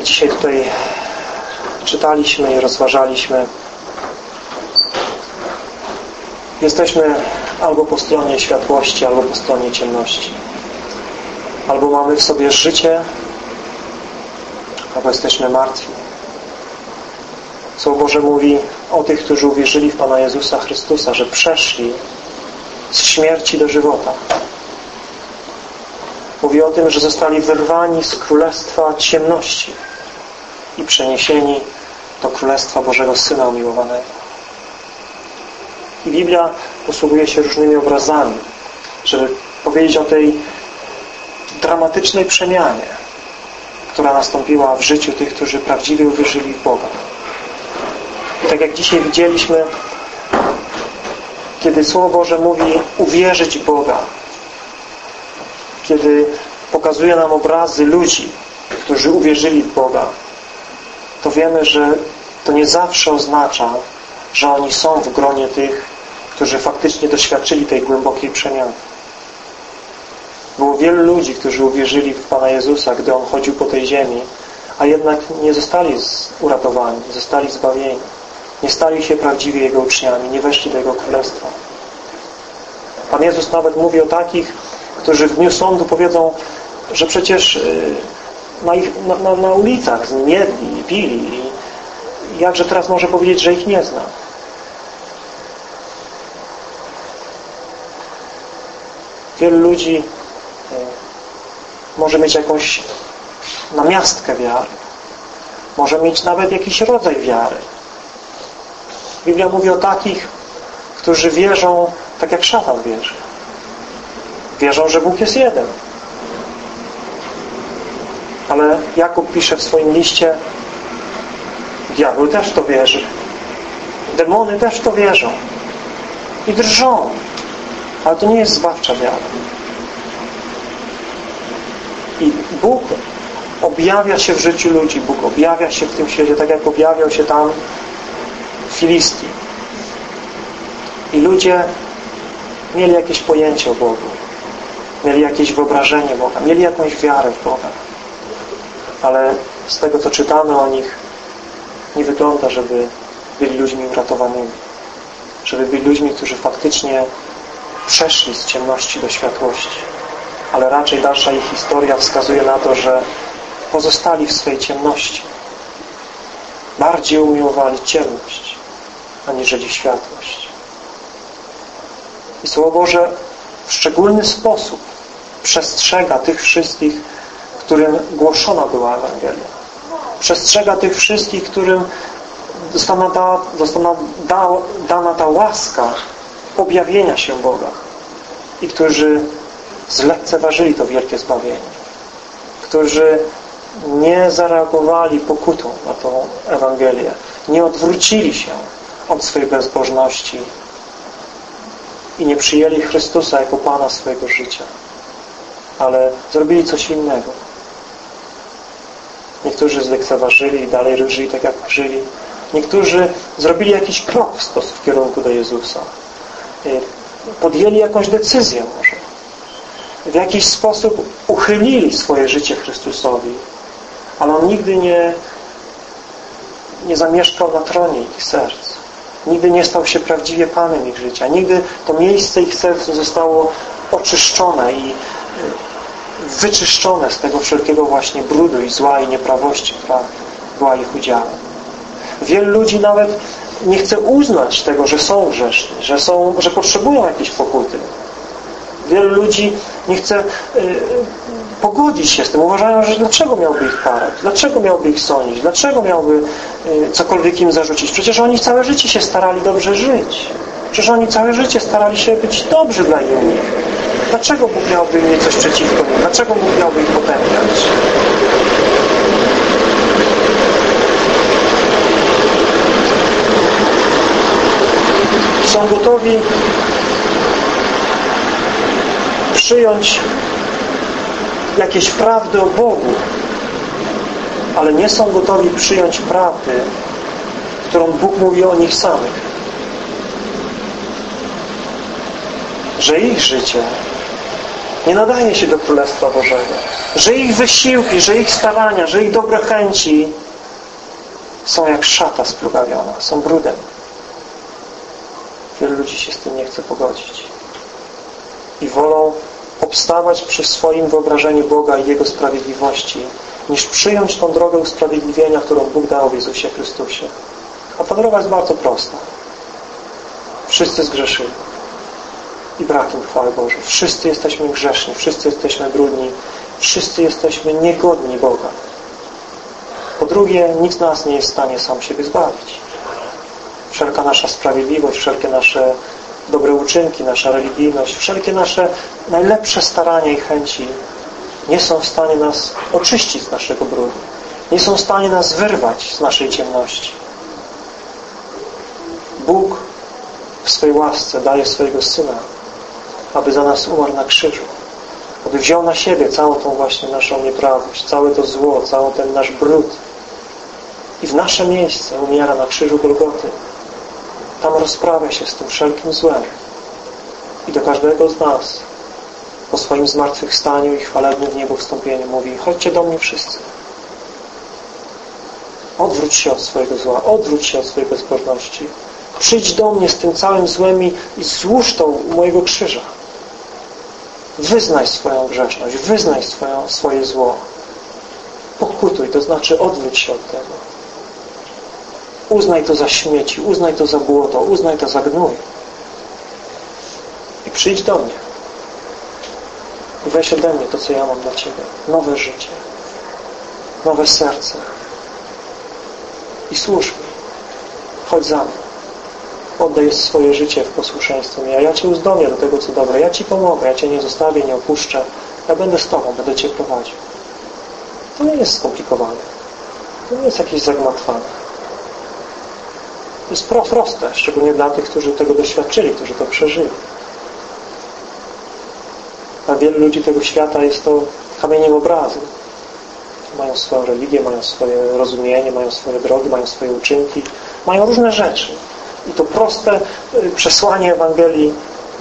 jak dzisiaj tutaj czytaliśmy i rozważaliśmy, jesteśmy albo po stronie światłości, albo po stronie ciemności. Albo mamy w sobie życie, albo jesteśmy martwi. Słowo Boże mówi o tych, którzy uwierzyli w Pana Jezusa Chrystusa, że przeszli z śmierci do żywota. Mówi o tym, że zostali wyrwani z królestwa ciemności i przeniesieni do królestwa Bożego Syna umiłowanego. I Biblia posługuje się różnymi obrazami, żeby powiedzieć o tej dramatycznej przemianie, która nastąpiła w życiu tych, którzy prawdziwie uwierzyli w Boga. I tak jak dzisiaj widzieliśmy, kiedy Słowo Boże mówi uwierzyć Boga, kiedy pokazuje nam obrazy ludzi, którzy uwierzyli w Boga, to wiemy, że to nie zawsze oznacza, że oni są w gronie tych, którzy faktycznie doświadczyli tej głębokiej przemiany. Było wielu ludzi, którzy uwierzyli w Pana Jezusa, gdy On chodził po tej ziemi, a jednak nie zostali uratowani, zostali zbawieni. Nie stali się prawdziwie Jego uczniami, nie weszli do Jego Królestwa. Pan Jezus nawet mówi o takich, którzy w dniu sądu powiedzą, że przecież y, na, ich, na, na, na ulicach z nim jedli i pili i jakże teraz może powiedzieć, że ich nie zna. Wielu ludzi y, może mieć jakąś namiastkę wiary. Może mieć nawet jakiś rodzaj wiary. Biblia mówi o takich, którzy wierzą tak jak szatan wierzy. Wierzą, że Bóg jest jeden. Ale Jakub pisze w swoim liście diabeł też to wierzy. Demony też to wierzą. I drżą. Ale to nie jest zbawcza wiara. I Bóg objawia się w życiu ludzi. Bóg objawia się w tym świecie, tak jak objawiał się tam w Filistii. I ludzie mieli jakieś pojęcie o Bogu. Mieli jakieś wyobrażenie Boga. Mieli jakąś wiarę w Boga. Ale z tego, co czytamy o nich, nie wygląda, żeby byli ludźmi uratowanymi. Żeby byli ludźmi, którzy faktycznie przeszli z ciemności do światłości. Ale raczej dalsza ich historia wskazuje na to, że pozostali w swej ciemności. Bardziej umiłowali ciemność, aniżeli światłość. I Słowo Boże w szczególny sposób przestrzega tych wszystkich, którym głoszona była Ewangelia. Przestrzega tych wszystkich, którym została, została da, dana ta łaska objawienia się Boga i którzy zlekceważyli to wielkie zbawienie. Którzy nie zareagowali pokutą na tą Ewangelię. Nie odwrócili się od swojej bezbożności i nie przyjęli Chrystusa jako Pana swojego życia. Ale zrobili coś innego. Niektórzy zlekceważyli i dalej żyli tak, jak żyli. Niektórzy zrobili jakiś krok w, w kierunku do Jezusa. Y, podjęli jakąś decyzję może. W jakiś sposób uchylili swoje życie Chrystusowi. Ale On nigdy nie, nie zamieszkał na tronie ich serc. Nigdy nie stał się prawdziwie Panem ich życia. Nigdy to miejsce ich serc zostało oczyszczone i wyczyszczone z tego wszelkiego właśnie brudu i zła i nieprawości, która była ich udziałem. Wielu ludzi nawet nie chce uznać tego, że są grzeszni, że, są, że potrzebują jakiejś pokuty. Wielu ludzi nie chce y, pogodzić się z tym. Uważają, że dlaczego miałby ich karać? Dlaczego miałby ich sądzić? Dlaczego miałby y, cokolwiek im zarzucić? Przecież oni całe życie się starali dobrze żyć. Przecież oni całe życie starali się być dobrzy dla innych. Dlaczego Bóg miałby mieć coś przeciwko nim? Dlaczego Bóg miałby ich potępiać? Są gotowi przyjąć jakieś prawdy o Bogu, ale nie są gotowi przyjąć prawdy, którą Bóg mówi o nich samych. Że ich życie nie nadaje się do Królestwa Bożego. Że ich wysiłki, że ich starania, że ich dobre chęci są jak szata splugawiona, są brudem. Wielu ludzi się z tym nie chce pogodzić. I wolą obstawać przy swoim wyobrażeniu Boga i Jego sprawiedliwości, niż przyjąć tą drogę usprawiedliwienia, którą Bóg dał w Jezusie Chrystusie. A ta droga jest bardzo prosta. Wszyscy zgrzeszyli i brakiem chwały Bożej. Wszyscy jesteśmy grzeszni, wszyscy jesteśmy brudni, wszyscy jesteśmy niegodni Boga. Po drugie, nikt z nas nie jest w stanie sam siebie zbawić. Wszelka nasza sprawiedliwość, wszelkie nasze dobre uczynki, nasza religijność, wszelkie nasze najlepsze starania i chęci nie są w stanie nas oczyścić z naszego brudu. Nie są w stanie nas wyrwać z naszej ciemności. Bóg w swej łasce daje swojego Syna, aby za nas umarł na krzyżu. Aby wziął na siebie całą tą właśnie naszą nieprawość, całe to zło, cały ten nasz brud. I w nasze miejsce umiera na krzyżu Golgoty. Tam rozprawia się z tym wszelkim złem. I do każdego z nas po swoim zmartwychwstaniu i chwalebnym w niebo wstąpieniu mówi chodźcie do mnie wszyscy. Odwróć się od swojego zła, odwróć się od swojej bezbożności. Przyjdź do mnie z tym całym złem i złóż to u mojego krzyża. Wyznaj swoją grzeszność, wyznaj swoją, swoje zło. Pokutuj, to znaczy odwróć się od tego. Uznaj to za śmieci, uznaj to za błoto, uznaj to za gnój. I przyjdź do mnie. I weź ode mnie to, co ja mam dla Ciebie. Nowe życie. Nowe serce. I służ mi. Chodź za mną. Oddaj swoje życie w posłuszeństwo a ja Cię uzdolnię do tego, co dobre. Ja Ci pomogę, ja Cię nie zostawię, nie opuszczę. Ja będę z Tobą, będę Cię prowadził. To nie jest skomplikowane. To nie jest jakieś zagmatwane. To jest proste, szczególnie dla tych, którzy tego doświadczyli, którzy to przeżyli. Dla wielu ludzi tego świata jest to kamieniem obrazu. Mają swoją religię, mają swoje rozumienie, mają swoje drogi, mają swoje uczynki, mają różne rzeczy. I to proste y, przesłanie Ewangelii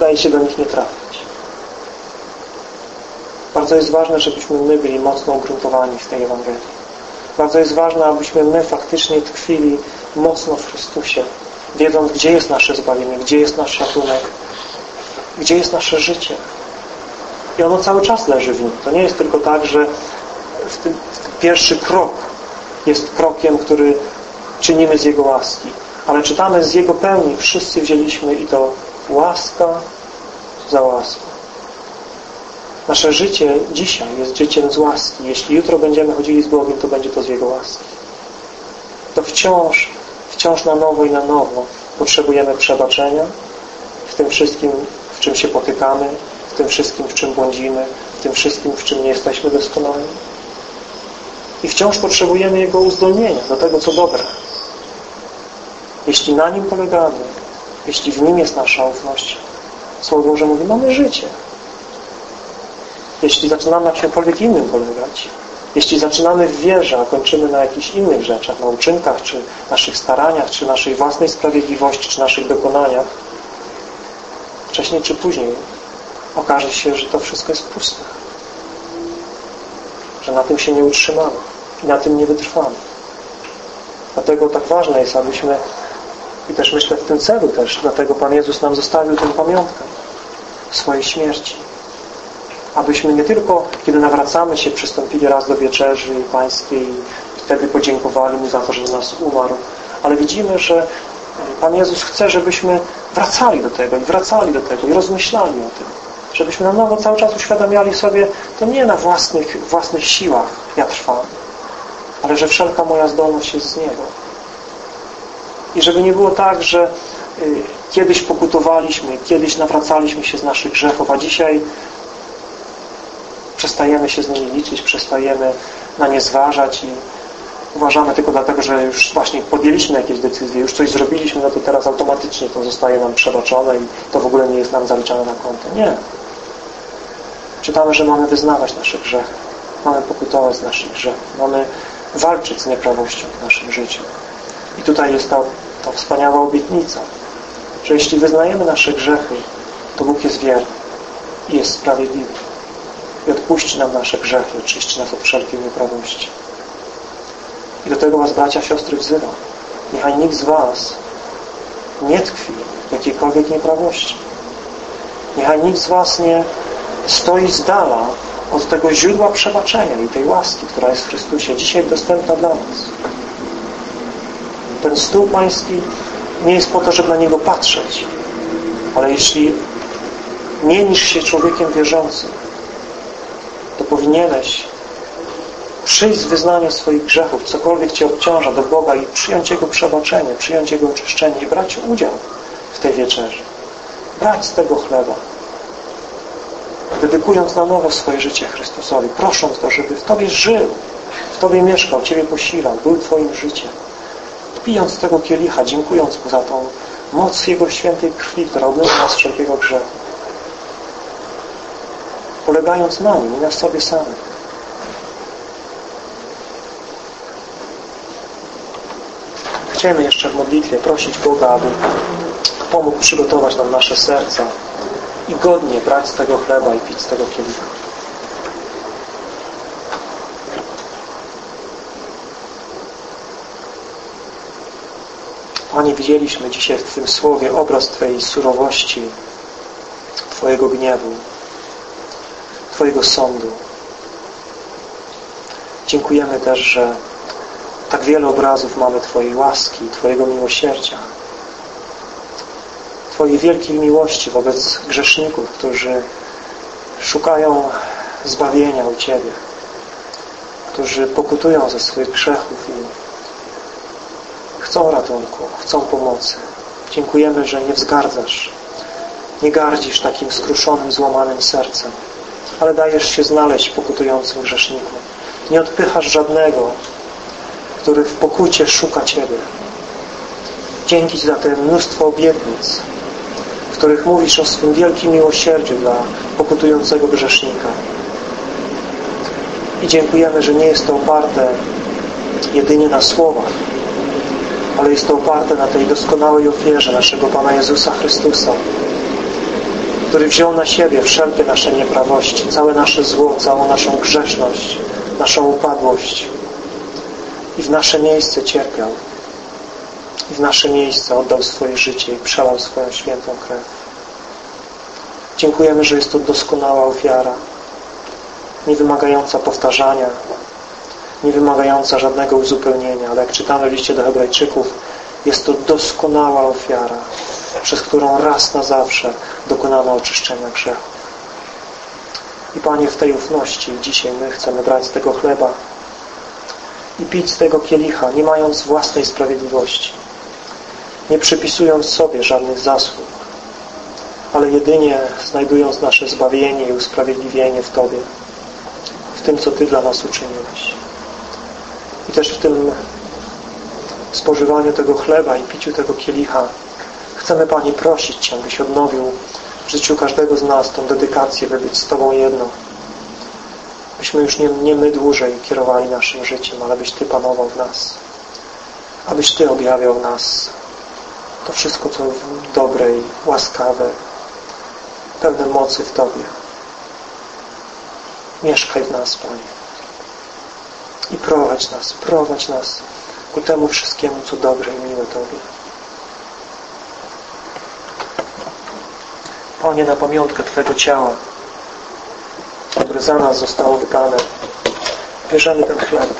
daje się do nich nie trafić. Bardzo jest ważne, żebyśmy my byli mocno ugruntowani w tej Ewangelii. Bardzo jest ważne, abyśmy my faktycznie tkwili mocno w Chrystusie, wiedząc, gdzie jest nasze zbawienie, gdzie jest nasz ratunek, gdzie jest nasze życie. I ono cały czas leży w nim. To nie jest tylko tak, że w tym, w tym pierwszy krok jest krokiem, który czynimy z Jego łaski. Ale czytamy z Jego pełni, wszyscy wzięliśmy i to łaska za łaską. Nasze życie dzisiaj jest życiem z łaski. Jeśli jutro będziemy chodzili z Bogiem, to będzie to z Jego łaski. To wciąż, wciąż na nowo i na nowo potrzebujemy przebaczenia w tym wszystkim, w czym się potykamy, w tym wszystkim, w czym błądzimy, w tym wszystkim, w czym nie jesteśmy doskonali. I wciąż potrzebujemy Jego uzdolnienia do tego, co dobre. Jeśli na Nim polegamy, jeśli w Nim jest nasza ufność, Słowo Boże mówi, mamy życie. Jeśli zaczynamy na czymkolwiek innym polegać, jeśli zaczynamy w wierze, a kończymy na jakichś innych rzeczach, na uczynkach, czy naszych staraniach, czy naszej własnej sprawiedliwości, czy naszych dokonaniach, wcześniej czy później okaże się, że to wszystko jest puste. Że na tym się nie utrzymamy i na tym nie wytrwamy. Dlatego tak ważne jest, abyśmy i też myślę w tym celu też, dlatego Pan Jezus nam zostawił tę pamiątkę swojej śmierci. Abyśmy nie tylko, kiedy nawracamy się, przystąpili raz do wieczerzy Pańskiej i wtedy podziękowali Mu za to, że nas umarł, ale widzimy, że Pan Jezus chce, żebyśmy wracali do tego i wracali do tego i rozmyślali o tym. Żebyśmy na nowo cały czas uświadamiali sobie, to nie na własnych, własnych siłach ja trwam, ale że wszelka moja zdolność jest z Niego. I żeby nie było tak, że y, kiedyś pokutowaliśmy, kiedyś nawracaliśmy się z naszych grzechów, a dzisiaj przestajemy się z nimi liczyć, przestajemy na nie zważać i uważamy tylko dlatego, że już właśnie podjęliśmy jakieś decyzje, już coś zrobiliśmy, no to teraz automatycznie to zostaje nam przebaczone i to w ogóle nie jest nam zaliczane na konto. Nie. Czytamy, że mamy wyznawać nasze grzechy. Mamy pokutować z naszych grzechów. Mamy walczyć z nieprawością w naszym życiu. I tutaj jest ta, ta wspaniała obietnica, że jeśli wyznajemy nasze grzechy, to Bóg jest wierny i jest sprawiedliwy odpuści nam nasze grzechy, oczyści nas od wszelkiej nieprawości. I do tego Was, bracia, siostry, wzywam. Niechaj nikt z Was nie tkwi w jakiejkolwiek nieprawości. Niechaj nikt z Was nie stoi z dala od tego źródła przebaczenia i tej łaski, która jest w Chrystusie, dzisiaj dostępna dla nas. Ten stół Pański nie jest po to, żeby na niego patrzeć, ale jeśli mienisz się człowiekiem wierzącym, to powinieneś przyjść z wyznaniem swoich grzechów, cokolwiek Cię obciąża do Boga i przyjąć Jego przebaczenie, przyjąć Jego oczyszczenie i brać udział w tej wieczerzy. Brać z tego chleba. Dedykując na nowo swoje życie Chrystusowi, prosząc Go, żeby w Tobie żył, w Tobie mieszkał, Ciebie posilał, był Twoim życiem. Pijąc tego kielicha, dziękując Mu za tą moc Jego świętej krwi, która obmywa nas wszelkiego grzechu. Polegając na Nim i na sobie samych. Chcemy jeszcze w modlitwie prosić Boga, aby pomógł przygotować nam nasze serca i godnie brać z tego chleba i pić z tego kielicha. Panie, widzieliśmy dzisiaj w tym słowie obraz Twojej surowości, Twojego gniewu, Twojego sądu. Dziękujemy też, że tak wiele obrazów mamy Twojej łaski, Twojego miłosierdzia, Twojej wielkiej miłości wobec grzeszników, którzy szukają zbawienia u Ciebie, którzy pokutują ze swoich grzechów i chcą ratunku, chcą pomocy. Dziękujemy, że nie wzgardzasz, nie gardzisz takim skruszonym, złamanym sercem, ale dajesz się znaleźć pokutującym grzesznikom. Nie odpychasz żadnego, który w pokucie szuka Ciebie. Dzięki Ci za te mnóstwo obietnic, w których mówisz o swym wielkim miłosierdziu dla pokutującego grzesznika. I dziękujemy, że nie jest to oparte jedynie na słowach, ale jest to oparte na tej doskonałej ofierze naszego Pana Jezusa Chrystusa, który wziął na siebie wszelkie nasze nieprawości, całe nasze zło, całą naszą grzeszność, naszą upadłość i w nasze miejsce cierpiał i w nasze miejsce oddał swoje życie i przelał swoją świętą krew. Dziękujemy, że jest to doskonała ofiara, nie wymagająca powtarzania, nie wymagająca żadnego uzupełnienia, ale jak czytamy w liście do hebrajczyków, jest to doskonała ofiara, przez którą raz na zawsze dokonano oczyszczenia grzechu. I Panie, w tej ufności dzisiaj my chcemy brać z tego chleba i pić z tego kielicha, nie mając własnej sprawiedliwości, nie przypisując sobie żadnych zasług, ale jedynie znajdując nasze zbawienie i usprawiedliwienie w Tobie, w tym, co Ty dla nas uczyniłeś. I też w tym spożywaniu tego chleba i piciu tego kielicha chcemy, Panie, prosić Cię, byś odnowił w życiu każdego z nas tą dedykację, by być z Tobą jedno. Byśmy już nie, nie my dłużej kierowali naszym życiem, ale byś Ty panował w nas. Abyś Ty objawiał nas to wszystko, co dobre i łaskawe, pełne mocy w Tobie. Mieszkaj w nas, Panie. I prowadź nas, prowadź nas ku temu wszystkiemu, co dobre i miłe Tobie. Panie, na pamiątkę Twojego ciała, które za nas zostało wydane, bierzemy ten chleb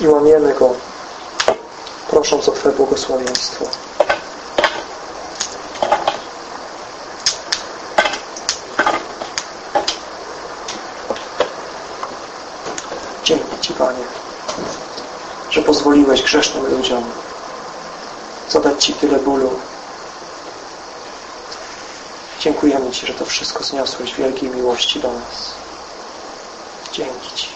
i łamiemy go, prosząc o Twoje błogosławieństwo. Dzięki Ci, Panie, że pozwoliłeś grzesznym ludziom zadać Ci tyle bólu. Dziękujemy Ci, że to wszystko zniosłeś w wielkiej miłości do nas. Dzięki Ci.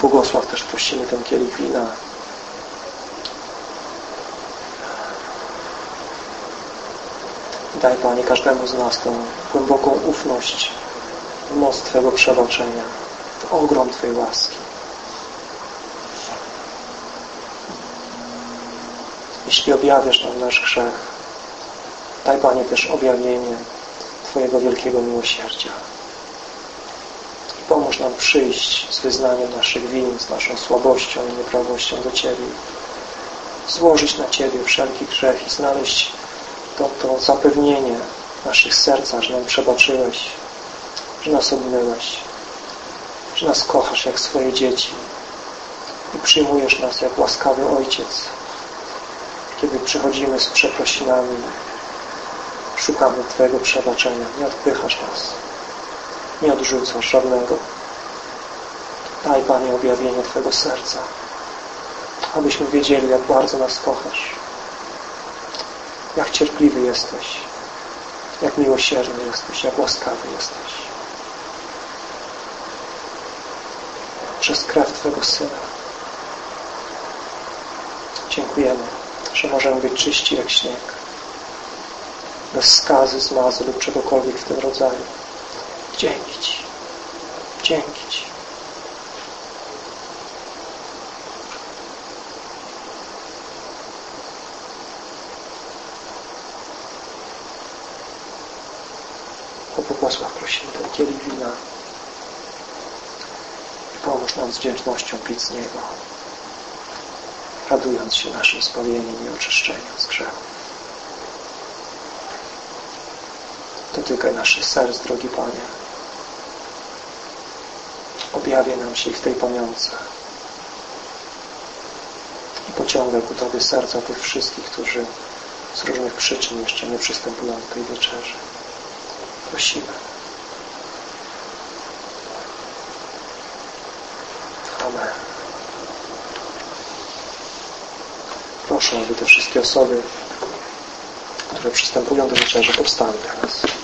Błogosław też prosimy ten kielich wina. Daj Panie każdemu z nas tą głęboką ufność moc Twojego przebaczenia. Ogrom Twojej łaski. Jeśli objawiasz nam nasz grzech, daj Panie też objawienie Twojego wielkiego miłosierdzia. I pomóż nam przyjść z wyznaniem naszych win, z naszą słabością i nieprawością do Ciebie. Złożyć na Ciebie wszelki grzech i znaleźć to, to zapewnienie w naszych sercach, że nam przebaczyłeś, że nas obmyłeś, że nas kochasz jak swoje dzieci i przyjmujesz nas jak łaskawy Ojciec, kiedy przychodzimy z przeprosinami, szukamy Twojego przebaczenia. Nie odpychasz nas, nie odrzucasz żadnego. Daj, Panie, objawienie Twojego serca, abyśmy wiedzieli, jak bardzo nas kochasz, jak cierpliwy jesteś, jak miłosierny jesteś, jak łaskawy jesteś. Przez krew Twojego Syna. Dziękujemy, że możemy być czyści jak śnieg. Bez skazy, zmazy lub czegokolwiek w tym rodzaju. Dzięki Ci. Dzięki Ci. O pobłogosław prosimy ten kielich wina i pomóż nam z wdzięcznością pić z niego, radując się naszym zbawieniem i oczyszczeniem z grzechu. Dotykaj naszych serc, drogi Panie. Objawię nam się w tej pamiątce i pociągaj ku Tobie serca tych wszystkich, którzy z różnych przyczyn jeszcze nie przystępują do tej wieczerzy. Prosimy. Proszę, aby te wszystkie osoby, które przystępują do wieczerzy, powstały teraz.